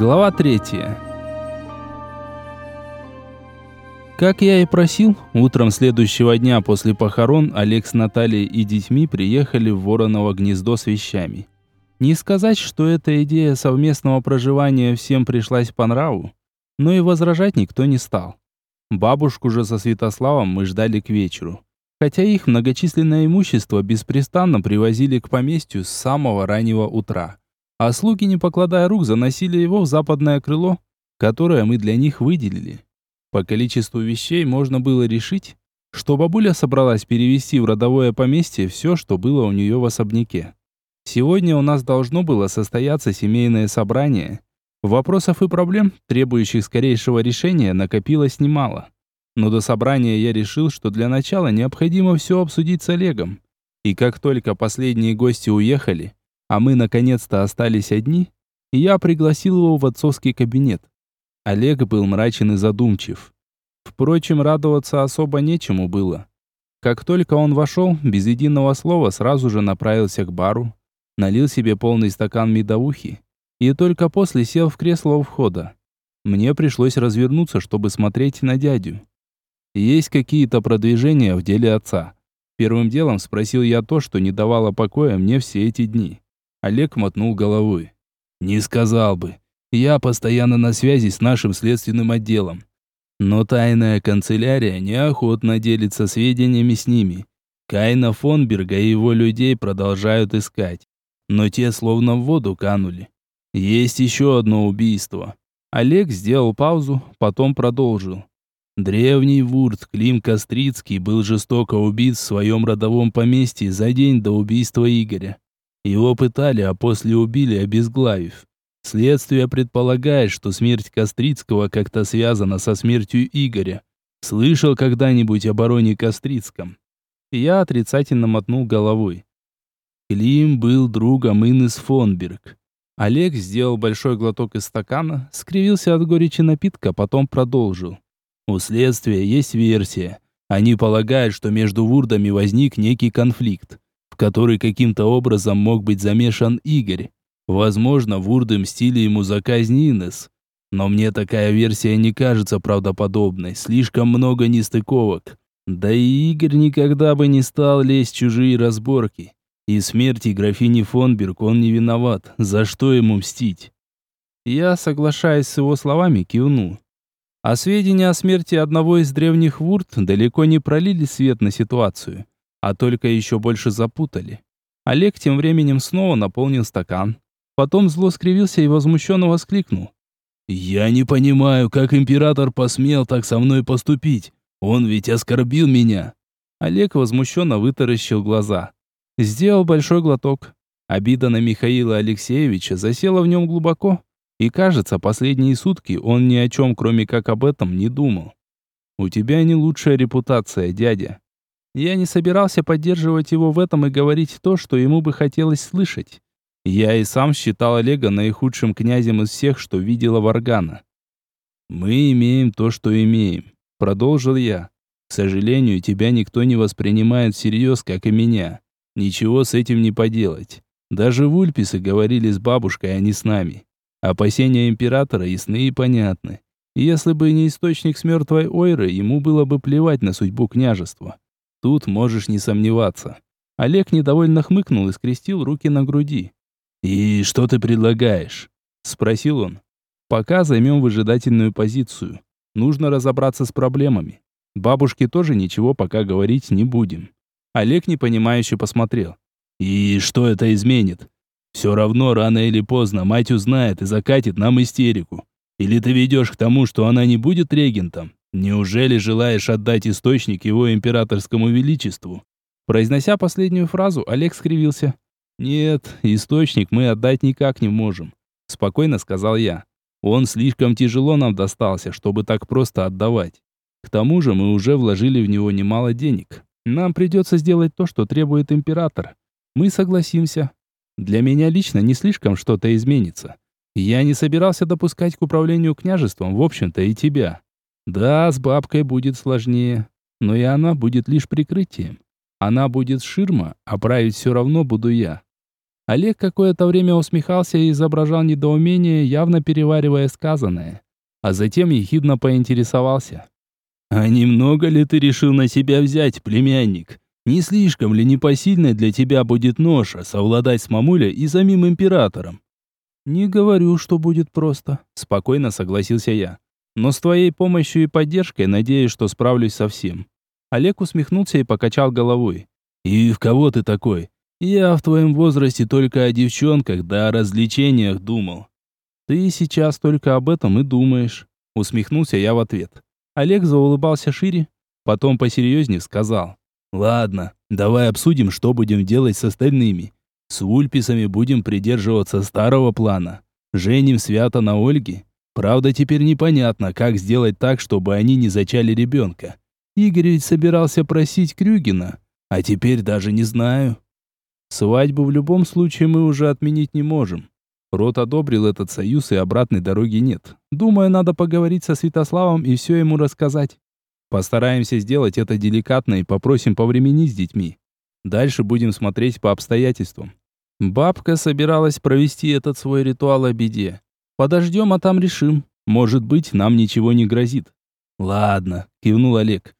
Глава третья. Как я и просил, утром следующего дня после похорон Олег с Натальей и детьми приехали в Вороново гнездо с вещами. Не сказать, что эта идея совместного проживания всем пришлась по нраву, но и возражать никто не стал. Бабушку же со Святославом мы ждали к вечеру, хотя их многочисленное имущество беспрестанно привозили к поместью с самого раннего утра а слуги, не покладая рук, заносили его в западное крыло, которое мы для них выделили. По количеству вещей можно было решить, что бабуля собралась перевести в родовое поместье все, что было у нее в особняке. Сегодня у нас должно было состояться семейное собрание. Вопросов и проблем, требующих скорейшего решения, накопилось немало. Но до собрания я решил, что для начала необходимо все обсудить с Олегом. И как только последние гости уехали, а мы наконец-то остались одни, и я пригласил его в отцовский кабинет. Олег был мрачен и задумчив. Впрочем, радоваться особо нечему было. Как только он вошел, без единого слова сразу же направился к бару, налил себе полный стакан медовухи и только после сел в кресло у входа. Мне пришлось развернуться, чтобы смотреть на дядю. Есть какие-то продвижения в деле отца. Первым делом спросил я то, что не давало покоя мне все эти дни. Олег мотнул головой. «Не сказал бы. Я постоянно на связи с нашим следственным отделом. Но тайная канцелярия неохотно делится сведениями с ними. Кайна Фонберга и его людей продолжают искать. Но те словно в воду канули. Есть еще одно убийство». Олег сделал паузу, потом продолжил. Древний вурт Клим Кострицкий был жестоко убит в своем родовом поместье за день до убийства Игоря. Его пытали, а после убили, обезглавив. Следствие предполагает, что смерть Кострицкого как-то связана со смертью Игоря. Слышал когда-нибудь о бароне Кострицком? Я отрицательно мотнул головой. Клим был другом Инес Фонберг. Олег сделал большой глоток из стакана, скривился от горечи напитка, потом продолжил. У следствия есть версия. Они полагают, что между вурдами возник некий конфликт который каким-то образом мог быть замешан Игорь. Возможно, вурды мстили ему за казнь Инес. Но мне такая версия не кажется правдоподобной. Слишком много нестыковок. Да и Игорь никогда бы не стал лезть в чужие разборки. И смерти графини Фонберг он не виноват. За что ему мстить? Я, соглашаясь с его словами, кивнул. А сведения о смерти одного из древних вурд далеко не пролили свет на ситуацию а только еще больше запутали. Олег тем временем снова наполнил стакан. Потом зло скривился и возмущенно воскликнул. «Я не понимаю, как император посмел так со мной поступить. Он ведь оскорбил меня». Олег возмущенно вытаращил глаза. Сделал большой глоток. Обида на Михаила Алексеевича засела в нем глубоко. И кажется, последние сутки он ни о чем, кроме как об этом, не думал. «У тебя не лучшая репутация, дядя. Я не собирался поддерживать его в этом и говорить то, что ему бы хотелось слышать. Я и сам считал Олега наихудшим князем из всех, что видела Варгана. «Мы имеем то, что имеем», — продолжил я. «К сожалению, тебя никто не воспринимает всерьез, как и меня. Ничего с этим не поделать. Даже вульписы говорили с бабушкой, а не с нами. Опасения императора ясны и понятны. Если бы не источник с мертвой Ойры, ему было бы плевать на судьбу княжества. Тут можешь не сомневаться. Олег недовольно хмыкнул и скрестил руки на груди. «И что ты предлагаешь?» – спросил он. «Пока займем выжидательную позицию. Нужно разобраться с проблемами. Бабушке тоже ничего пока говорить не будем». Олег непонимающе посмотрел. «И что это изменит? Все равно рано или поздно мать узнает и закатит нам истерику. Или ты ведешь к тому, что она не будет регентом? Неужели желаешь отдать источник его императорскому величеству? Произнося последнюю фразу, Олег скривился. Нет, источник мы отдать никак не можем, спокойно сказал я. Он слишком тяжело нам достался, чтобы так просто отдавать. К тому же мы уже вложили в него немало денег. Нам придется сделать то, что требует император. Мы согласимся. Для меня лично не слишком что-то изменится. Я не собирался допускать к управлению княжеством, в общем-то, и тебя. Да, с бабкой будет сложнее, но и она будет лишь прикрытием. Она будет ширма, а править все равно буду я. Олег какое-то время усмехался и изображал недоумение, явно переваривая сказанное. А затем ехидно поинтересовался. «А немного ли ты решил на себя взять, племянник? Не слишком ли непосильной для тебя будет ноша совладать с мамулей и самим императором?» «Не говорю, что будет просто», — спокойно согласился я. «Но с твоей помощью и поддержкой надеюсь, что справлюсь со всем». Олег усмехнулся и покачал головой. «И в кого ты такой? Я в твоем возрасте только о девчонках да о развлечениях думал». «Ты сейчас только об этом и думаешь», — усмехнулся я в ответ. Олег заулыбался шире, потом посерьезнее сказал. «Ладно, давай обсудим, что будем делать с остальными. С Ульписами будем придерживаться старого плана. Женим свято на Ольге. Правда, теперь непонятно, как сделать так, чтобы они не зачали ребенка. Игорь ведь собирался просить Крюгина, а теперь даже не знаю. Свадьбу в любом случае мы уже отменить не можем. Рот одобрил этот союз и обратной дороги нет. Думаю, надо поговорить со Святославом и все ему рассказать. Постараемся сделать это деликатно и попросим повременить с детьми. Дальше будем смотреть по обстоятельствам. Бабка собиралась провести этот свой ритуал о беде. Подождем, а там решим. Может быть, нам ничего не грозит. Ладно, кивнул Олег.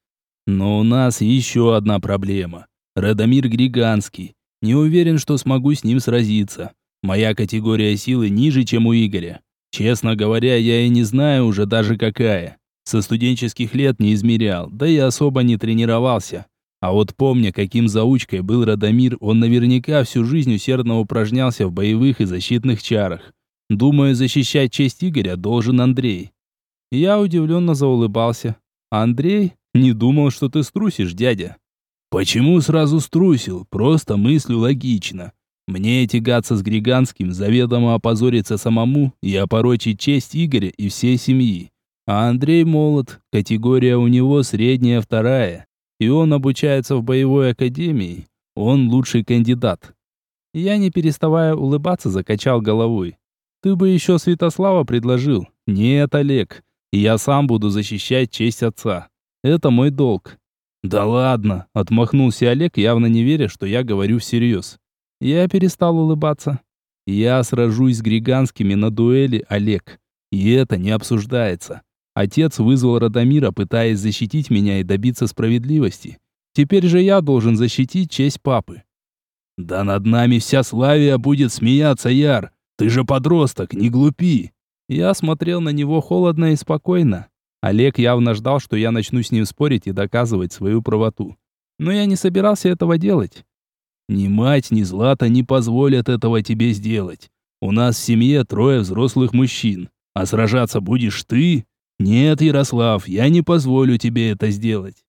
Но у нас еще одна проблема. Радомир Григанский. Не уверен, что смогу с ним сразиться. Моя категория силы ниже, чем у Игоря. Честно говоря, я и не знаю уже даже какая. Со студенческих лет не измерял, да и особо не тренировался. А вот помня, каким заучкой был Радомир, он наверняка всю жизнь усердно упражнялся в боевых и защитных чарах. Думаю, защищать честь Игоря должен Андрей. Я удивленно заулыбался. Андрей? Не думал, что ты струсишь, дядя. Почему сразу струсил? Просто мыслю логично. Мне тягаться с Григанским, заведомо опозориться самому и опорочить честь Игоря и всей семьи. А Андрей молод, категория у него средняя вторая, и он обучается в боевой академии. Он лучший кандидат. Я, не переставая улыбаться, закачал головой. Ты бы еще Святослава предложил. Нет, Олег, я сам буду защищать честь отца. Это мой долг. Да ладно, отмахнулся Олег, явно не веря, что я говорю всерьез. Я перестал улыбаться. Я сражусь с Григанскими на дуэли, Олег. И это не обсуждается. Отец вызвал Радомира, пытаясь защитить меня и добиться справедливости. Теперь же я должен защитить честь папы. Да над нами вся Славия будет смеяться, Яр. Ты же подросток, не глупи. Я смотрел на него холодно и спокойно. Олег явно ждал, что я начну с ним спорить и доказывать свою правоту. Но я не собирался этого делать. Ни мать, ни Злата не позволят этого тебе сделать. У нас в семье трое взрослых мужчин, а сражаться будешь ты? Нет, Ярослав, я не позволю тебе это сделать.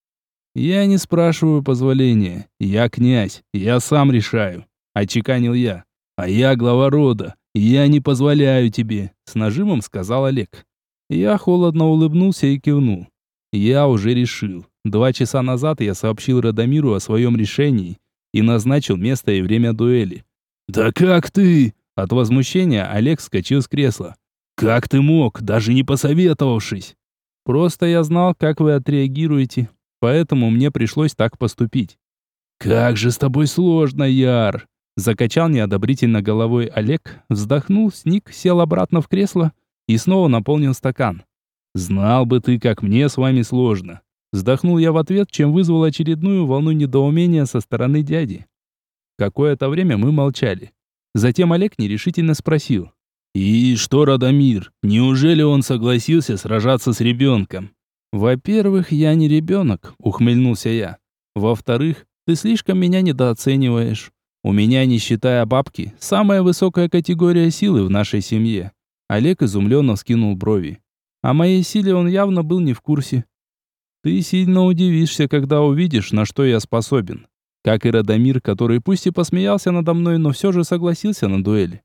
Я не спрашиваю позволения. Я князь, я сам решаю, отчеканил я. А я глава рода, я не позволяю тебе, с нажимом сказал Олег. Я холодно улыбнулся и кивнул. Я уже решил. Два часа назад я сообщил Радомиру о своем решении, и назначил место и время дуэли. «Да как ты?» От возмущения Олег вскочил с кресла. «Как ты мог, даже не посоветовавшись?» «Просто я знал, как вы отреагируете, поэтому мне пришлось так поступить». «Как же с тобой сложно, Яр!» Закачал неодобрительно головой Олег, вздохнул, сник, сел обратно в кресло и снова наполнил стакан. «Знал бы ты, как мне с вами сложно. Вздохнул я в ответ, чем вызвал очередную волну недоумения со стороны дяди. Какое-то время мы молчали. Затем Олег нерешительно спросил. «И что, Радомир, неужели он согласился сражаться с ребенком?» «Во-первых, я не ребенок», — ухмыльнулся я. «Во-вторых, ты слишком меня недооцениваешь. У меня, не считая бабки, самая высокая категория силы в нашей семье». Олег изумленно вскинул брови. О моей силе он явно был не в курсе. Ты сильно удивишься, когда увидишь, на что я способен. Как и Радомир, который пусть и посмеялся надо мной, но все же согласился на дуэль.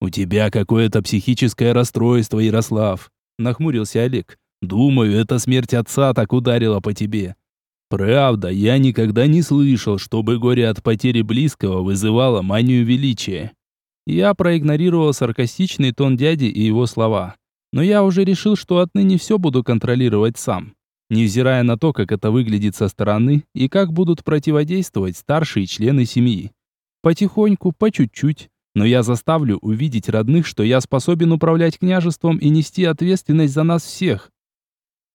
«У тебя какое-то психическое расстройство, Ярослав», — нахмурился Олег. «Думаю, эта смерть отца так ударила по тебе». «Правда, я никогда не слышал, чтобы горе от потери близкого вызывало манию величия». Я проигнорировал саркастичный тон дяди и его слова. Но я уже решил, что отныне все буду контролировать сам невзирая на то, как это выглядит со стороны и как будут противодействовать старшие члены семьи. Потихоньку, по чуть-чуть, но я заставлю увидеть родных, что я способен управлять княжеством и нести ответственность за нас всех.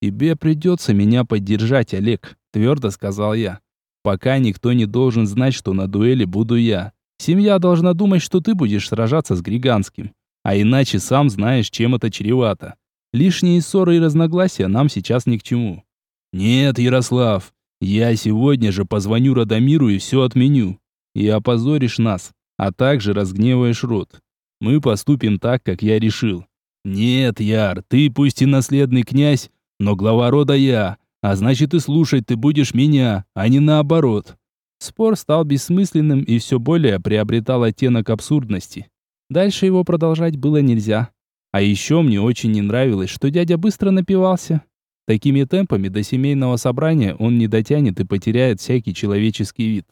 Тебе придется меня поддержать, Олег, твердо сказал я. Пока никто не должен знать, что на дуэли буду я. Семья должна думать, что ты будешь сражаться с Григанским. А иначе сам знаешь, чем это чревато. Лишние ссоры и разногласия нам сейчас ни к чему. Нет, Ярослав, я сегодня же позвоню Радомиру и все отменю. И опозоришь нас, а также разгневаешь род. Мы поступим так, как я решил. Нет, Яр, ты пусть и наследный князь, но глава рода я, а значит и слушать ты будешь меня, а не наоборот. Спор стал бессмысленным и все более приобретал оттенок абсурдности. Дальше его продолжать было нельзя. А еще мне очень не нравилось, что дядя быстро напивался. Такими темпами до семейного собрания он не дотянет и потеряет всякий человеческий вид.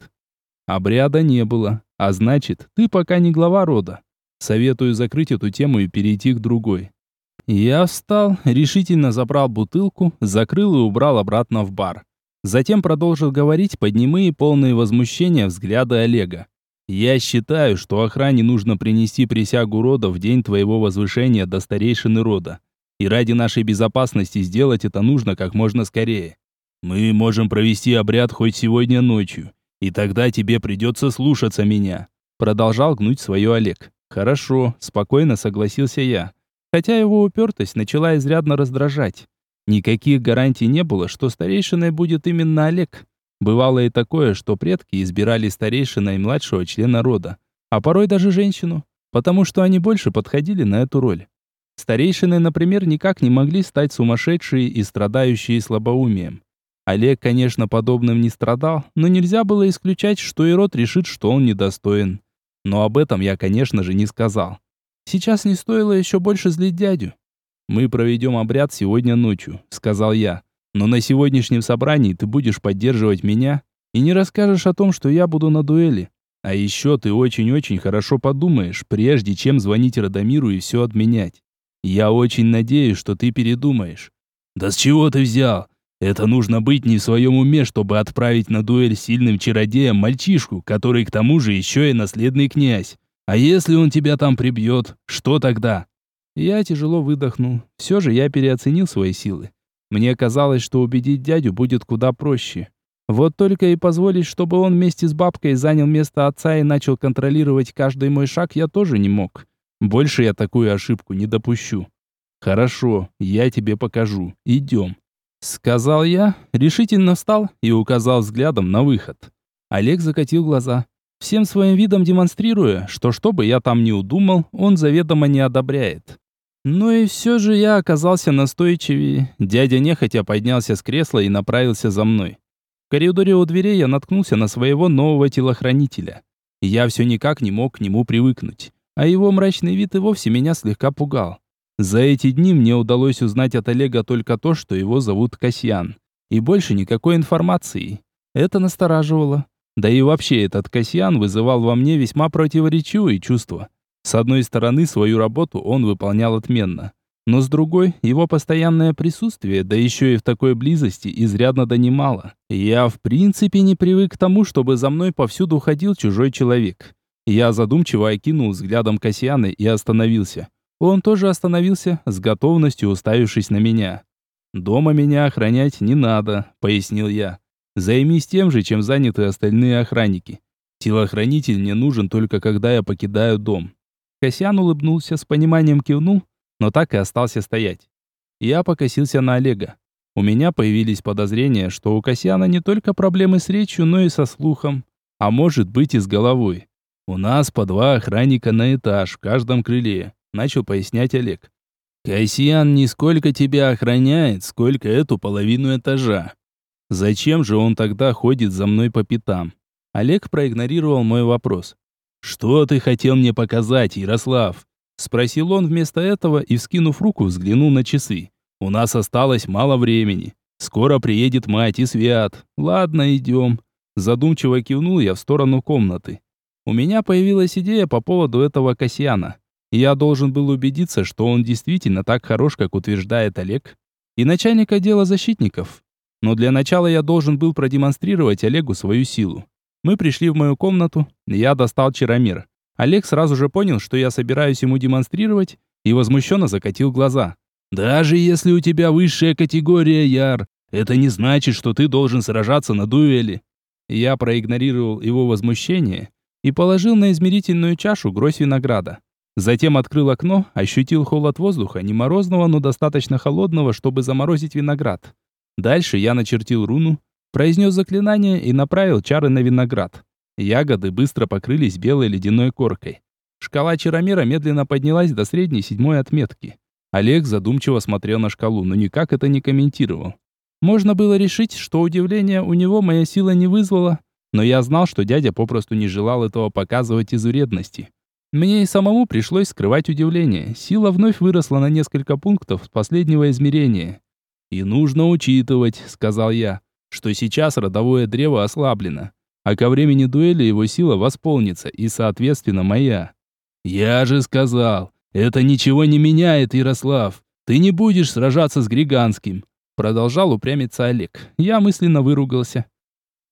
Обряда не было, а значит, ты пока не глава рода. Советую закрыть эту тему и перейти к другой. Я встал, решительно забрал бутылку, закрыл и убрал обратно в бар. Затем продолжил говорить под немые полные возмущения взгляды Олега. «Я считаю, что охране нужно принести присягу рода в день твоего возвышения до старейшины рода. И ради нашей безопасности сделать это нужно как можно скорее. Мы можем провести обряд хоть сегодня ночью, и тогда тебе придется слушаться меня», продолжал гнуть свое Олег. «Хорошо», спокойно согласился я хотя его упертость начала изрядно раздражать. Никаких гарантий не было, что старейшиной будет именно Олег. Бывало и такое, что предки избирали старейшиной младшего члена рода, а порой даже женщину, потому что они больше подходили на эту роль. Старейшины, например, никак не могли стать сумасшедшие и страдающие слабоумием. Олег, конечно, подобным не страдал, но нельзя было исключать, что и род решит, что он недостоин. Но об этом я, конечно же, не сказал. Сейчас не стоило еще больше злить дядю. «Мы проведем обряд сегодня ночью», — сказал я. «Но на сегодняшнем собрании ты будешь поддерживать меня и не расскажешь о том, что я буду на дуэли. А еще ты очень-очень хорошо подумаешь, прежде чем звонить Радомиру и все отменять. Я очень надеюсь, что ты передумаешь». «Да с чего ты взял? Это нужно быть не в своем уме, чтобы отправить на дуэль сильным чародеем мальчишку, который к тому же еще и наследный князь. А если он тебя там прибьет, что тогда? Я тяжело выдохнул. Все же я переоценил свои силы. Мне казалось, что убедить дядю будет куда проще. Вот только и позволить, чтобы он вместе с бабкой занял место отца и начал контролировать каждый мой шаг, я тоже не мог. Больше я такую ошибку не допущу. Хорошо, я тебе покажу. Идем. Сказал я, решительно встал и указал взглядом на выход. Олег закатил глаза всем своим видом демонстрируя, что что бы я там ни удумал, он заведомо не одобряет. Но и все же я оказался настойчивее. Дядя нехотя поднялся с кресла и направился за мной. В коридоре у дверей я наткнулся на своего нового телохранителя. Я все никак не мог к нему привыкнуть, а его мрачный вид и вовсе меня слегка пугал. За эти дни мне удалось узнать от Олега только то, что его зовут Касьян. И больше никакой информации. Это настораживало. Да и вообще этот Касьян вызывал во мне весьма противоречивые чувства. С одной стороны, свою работу он выполнял отменно. Но с другой, его постоянное присутствие, да еще и в такой близости, изрядно донимало. Я в принципе не привык к тому, чтобы за мной повсюду ходил чужой человек. Я задумчиво окинул взглядом Касьяна и остановился. Он тоже остановился, с готовностью уставившись на меня. «Дома меня охранять не надо», — пояснил я. Займись тем же, чем заняты остальные охранники. Телохранитель мне нужен только когда я покидаю дом. Касьян улыбнулся, с пониманием кивнул, но так и остался стоять. Я покосился на Олега. У меня появились подозрения, что у Касьяна не только проблемы с речью, но и со слухом. А может быть и с головой. У нас по два охранника на этаж в каждом крыле, начал пояснять Олег. Касьян не сколько тебя охраняет, сколько эту половину этажа. Зачем же он тогда ходит за мной по пятам? Олег проигнорировал мой вопрос. «Что ты хотел мне показать, Ярослав?» Спросил он вместо этого и, вскинув руку, взглянул на часы. «У нас осталось мало времени. Скоро приедет мать и Свят. Ладно, идем». Задумчиво кивнул я в сторону комнаты. У меня появилась идея по поводу этого Касьяна. Я должен был убедиться, что он действительно так хорош, как утверждает Олег. И начальник отдела защитников. Но для начала я должен был продемонстрировать Олегу свою силу. Мы пришли в мою комнату, я достал чаромир. Олег сразу же понял, что я собираюсь ему демонстрировать, и возмущенно закатил глаза. «Даже если у тебя высшая категория Яр, это не значит, что ты должен сражаться на дуэли». Я проигнорировал его возмущение и положил на измерительную чашу гроздь винограда. Затем открыл окно, ощутил холод воздуха, не морозного, но достаточно холодного, чтобы заморозить виноград. Дальше я начертил руну, произнес заклинание и направил чары на виноград. Ягоды быстро покрылись белой ледяной коркой. Шкала чаромера медленно поднялась до средней седьмой отметки. Олег задумчиво смотрел на шкалу, но никак это не комментировал. Можно было решить, что удивление у него моя сила не вызвала, но я знал, что дядя попросту не желал этого показывать из вредности. Мне и самому пришлось скрывать удивление. Сила вновь выросла на несколько пунктов с последнего измерения. «И нужно учитывать», — сказал я, — «что сейчас родовое древо ослаблено, а ко времени дуэли его сила восполнится, и, соответственно, моя». «Я же сказал, это ничего не меняет, Ярослав. Ты не будешь сражаться с Григанским», — продолжал упрямиться Олег. Я мысленно выругался.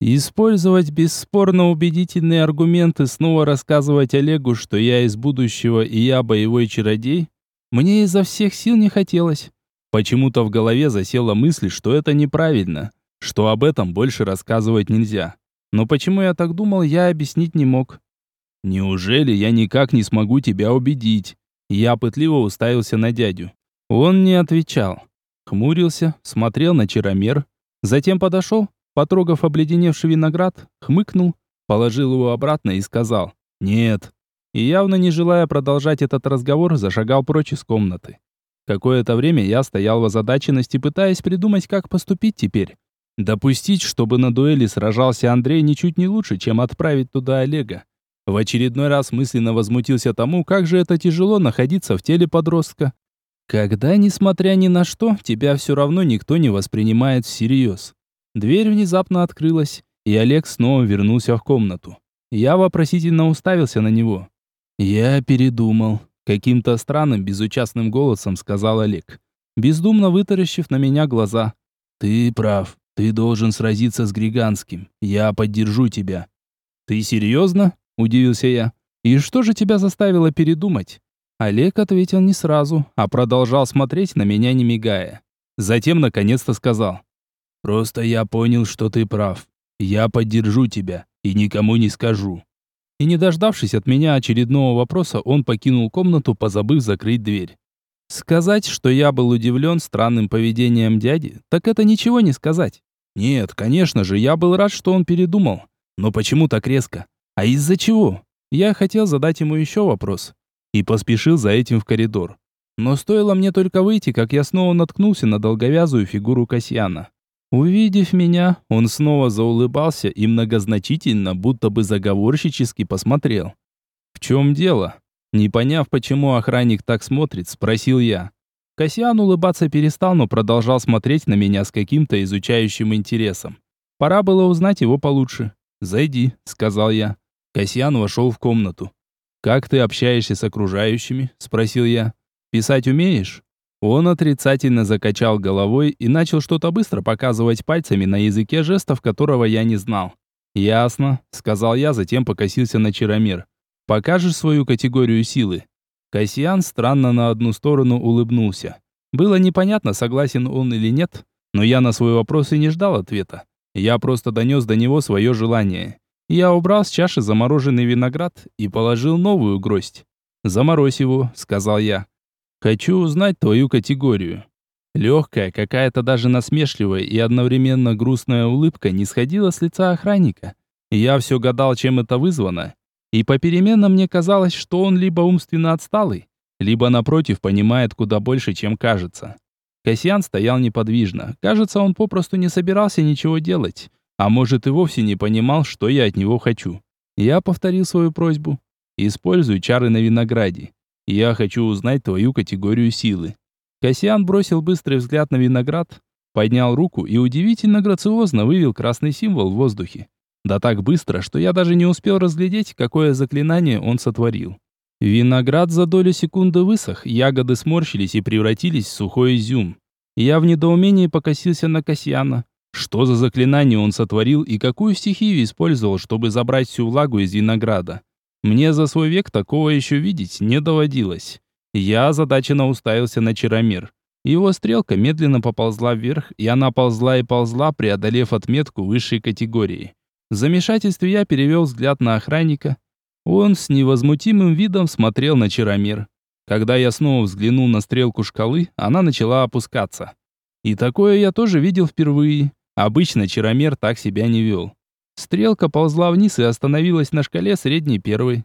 Использовать бесспорно убедительные аргументы, снова рассказывать Олегу, что я из будущего и я боевой чародей, мне изо всех сил не хотелось. Почему-то в голове засела мысль, что это неправильно, что об этом больше рассказывать нельзя. Но почему я так думал, я объяснить не мог. Неужели я никак не смогу тебя убедить? Я пытливо уставился на дядю. Он не отвечал. Хмурился, смотрел на чаромер, затем подошел, Потрогав обледеневший виноград, хмыкнул, положил его обратно и сказал «Нет». И явно не желая продолжать этот разговор, зашагал прочь из комнаты. Какое-то время я стоял в озадаченности, пытаясь придумать, как поступить теперь. Допустить, чтобы на дуэли сражался Андрей ничуть не лучше, чем отправить туда Олега. В очередной раз мысленно возмутился тому, как же это тяжело находиться в теле подростка. Когда, несмотря ни на что, тебя все равно никто не воспринимает всерьез. Дверь внезапно открылась, и Олег снова вернулся в комнату. Я вопросительно уставился на него. «Я передумал», — каким-то странным, безучастным голосом сказал Олег, бездумно вытаращив на меня глаза. «Ты прав. Ты должен сразиться с Григанским. Я поддержу тебя». «Ты серьезно?» — удивился я. «И что же тебя заставило передумать?» Олег ответил не сразу, а продолжал смотреть на меня, не мигая. Затем наконец-то сказал. Просто я понял, что ты прав. Я поддержу тебя и никому не скажу». И не дождавшись от меня очередного вопроса, он покинул комнату, позабыв закрыть дверь. Сказать, что я был удивлен странным поведением дяди, так это ничего не сказать. Нет, конечно же, я был рад, что он передумал. Но почему так резко? А из-за чего? Я хотел задать ему еще вопрос. И поспешил за этим в коридор. Но стоило мне только выйти, как я снова наткнулся на долговязую фигуру Касьяна. Увидев меня, он снова заулыбался и многозначительно, будто бы заговорщически посмотрел. «В чем дело?» Не поняв, почему охранник так смотрит, спросил я. Касьян улыбаться перестал, но продолжал смотреть на меня с каким-то изучающим интересом. Пора было узнать его получше. «Зайди», — сказал я. Касьян вошел в комнату. «Как ты общаешься с окружающими?» — спросил я. «Писать умеешь?» Он отрицательно закачал головой и начал что-то быстро показывать пальцами на языке жестов, которого я не знал. «Ясно», — сказал я, затем покосился на Чаромир. «Покажешь свою категорию силы?» Касьян странно на одну сторону улыбнулся. Было непонятно, согласен он или нет, но я на свой вопрос и не ждал ответа. Я просто донес до него свое желание. Я убрал с чаши замороженный виноград и положил новую гроздь. «Заморозь его», — сказал я. Хочу узнать твою категорию. Легкая, какая-то даже насмешливая и одновременно грустная улыбка не сходила с лица охранника. Я все гадал, чем это вызвано. И попеременно мне казалось, что он либо умственно отсталый, либо, напротив, понимает куда больше, чем кажется. Касьян стоял неподвижно. Кажется, он попросту не собирался ничего делать. А может и вовсе не понимал, что я от него хочу. Я повторил свою просьбу. Используй чары на винограде. Я хочу узнать твою категорию силы. Касьян бросил быстрый взгляд на виноград, поднял руку и удивительно грациозно вывел красный символ в воздухе. Да так быстро, что я даже не успел разглядеть, какое заклинание он сотворил. Виноград за долю секунды высох, ягоды сморщились и превратились в сухой изюм. Я в недоумении покосился на Касьяна. Что за заклинание он сотворил и какую стихию использовал, чтобы забрать всю влагу из винограда? Мне за свой век такого еще видеть не доводилось. Я озадаченно уставился на Чаромир. Его стрелка медленно поползла вверх, и она ползла и ползла, преодолев отметку высшей категории. В замешательстве я перевел взгляд на охранника. Он с невозмутимым видом смотрел на Чаромир. Когда я снова взглянул на стрелку шкалы, она начала опускаться. И такое я тоже видел впервые. Обычно Чаромер так себя не вел. Стрелка ползла вниз и остановилась на шкале средней первой.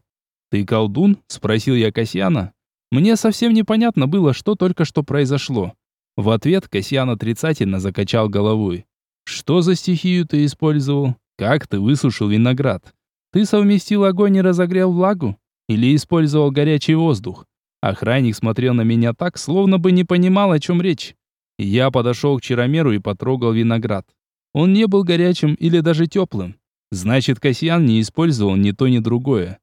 «Ты колдун?» – спросил я Касьяна. Мне совсем непонятно было, что только что произошло. В ответ Касьян отрицательно закачал головой. «Что за стихию ты использовал? Как ты высушил виноград? Ты совместил огонь и разогрел влагу? Или использовал горячий воздух?» Охранник смотрел на меня так, словно бы не понимал, о чем речь. Я подошел к Чаромеру и потрогал виноград. Он не был горячим или даже теплым. Значит, Касьян не использовал ни то, ни другое.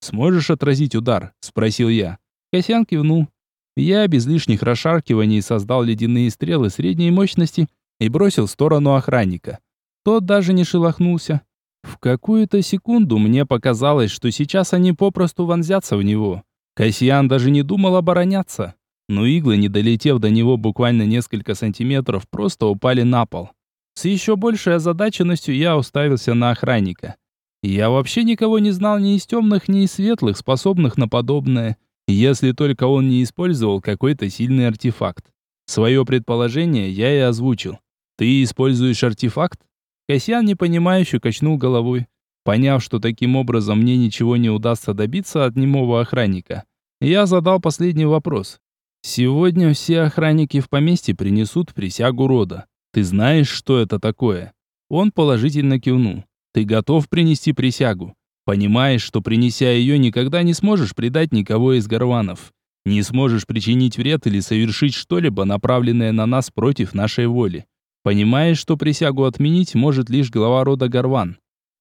«Сможешь отразить удар?» – спросил я. Касьян кивнул. Я без лишних расшаркиваний создал ледяные стрелы средней мощности и бросил в сторону охранника. Тот даже не шелохнулся. В какую-то секунду мне показалось, что сейчас они попросту вонзятся в него. Касьян даже не думал обороняться. Но иглы, не долетев до него буквально несколько сантиметров, просто упали на пол. С еще большей озадаченностью я уставился на охранника. Я вообще никого не знал ни из темных, ни из светлых, способных на подобное, если только он не использовал какой-то сильный артефакт. Свое предположение я и озвучил. «Ты используешь артефакт?» Касьян непонимающе качнул головой. Поняв, что таким образом мне ничего не удастся добиться от немого охранника, я задал последний вопрос. «Сегодня все охранники в поместье принесут присягу рода. Ты знаешь, что это такое?» Он положительно кивнул. «Ты готов принести присягу? Понимаешь, что принеся ее, никогда не сможешь предать никого из горванов. Не сможешь причинить вред или совершить что-либо, направленное на нас против нашей воли. Понимаешь, что присягу отменить может лишь глава рода Горван.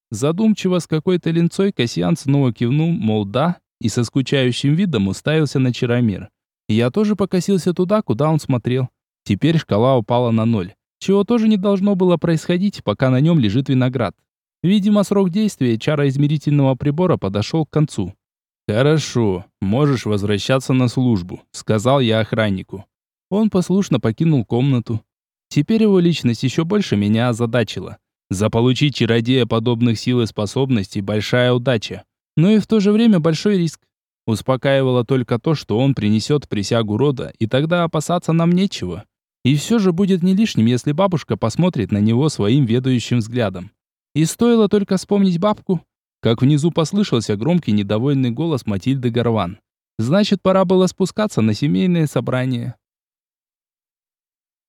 Задумчиво с какой-то линцой Касьян снова кивнул, мол, да, и со скучающим видом уставился на Чаромир. Я тоже покосился туда, куда он смотрел. Теперь шкала упала на ноль чего тоже не должно было происходить, пока на нем лежит виноград. Видимо, срок действия чара измерительного прибора подошел к концу. «Хорошо, можешь возвращаться на службу», — сказал я охраннику. Он послушно покинул комнату. Теперь его личность еще больше меня озадачила. Заполучить чародея подобных сил и способностей – большая удача. Но и в то же время большой риск. Успокаивало только то, что он принесет присягу рода, и тогда опасаться нам нечего. И все же будет не лишним, если бабушка посмотрит на него своим ведающим взглядом. И стоило только вспомнить бабку, как внизу послышался громкий недовольный голос Матильды Горван. Значит, пора было спускаться на семейное собрание.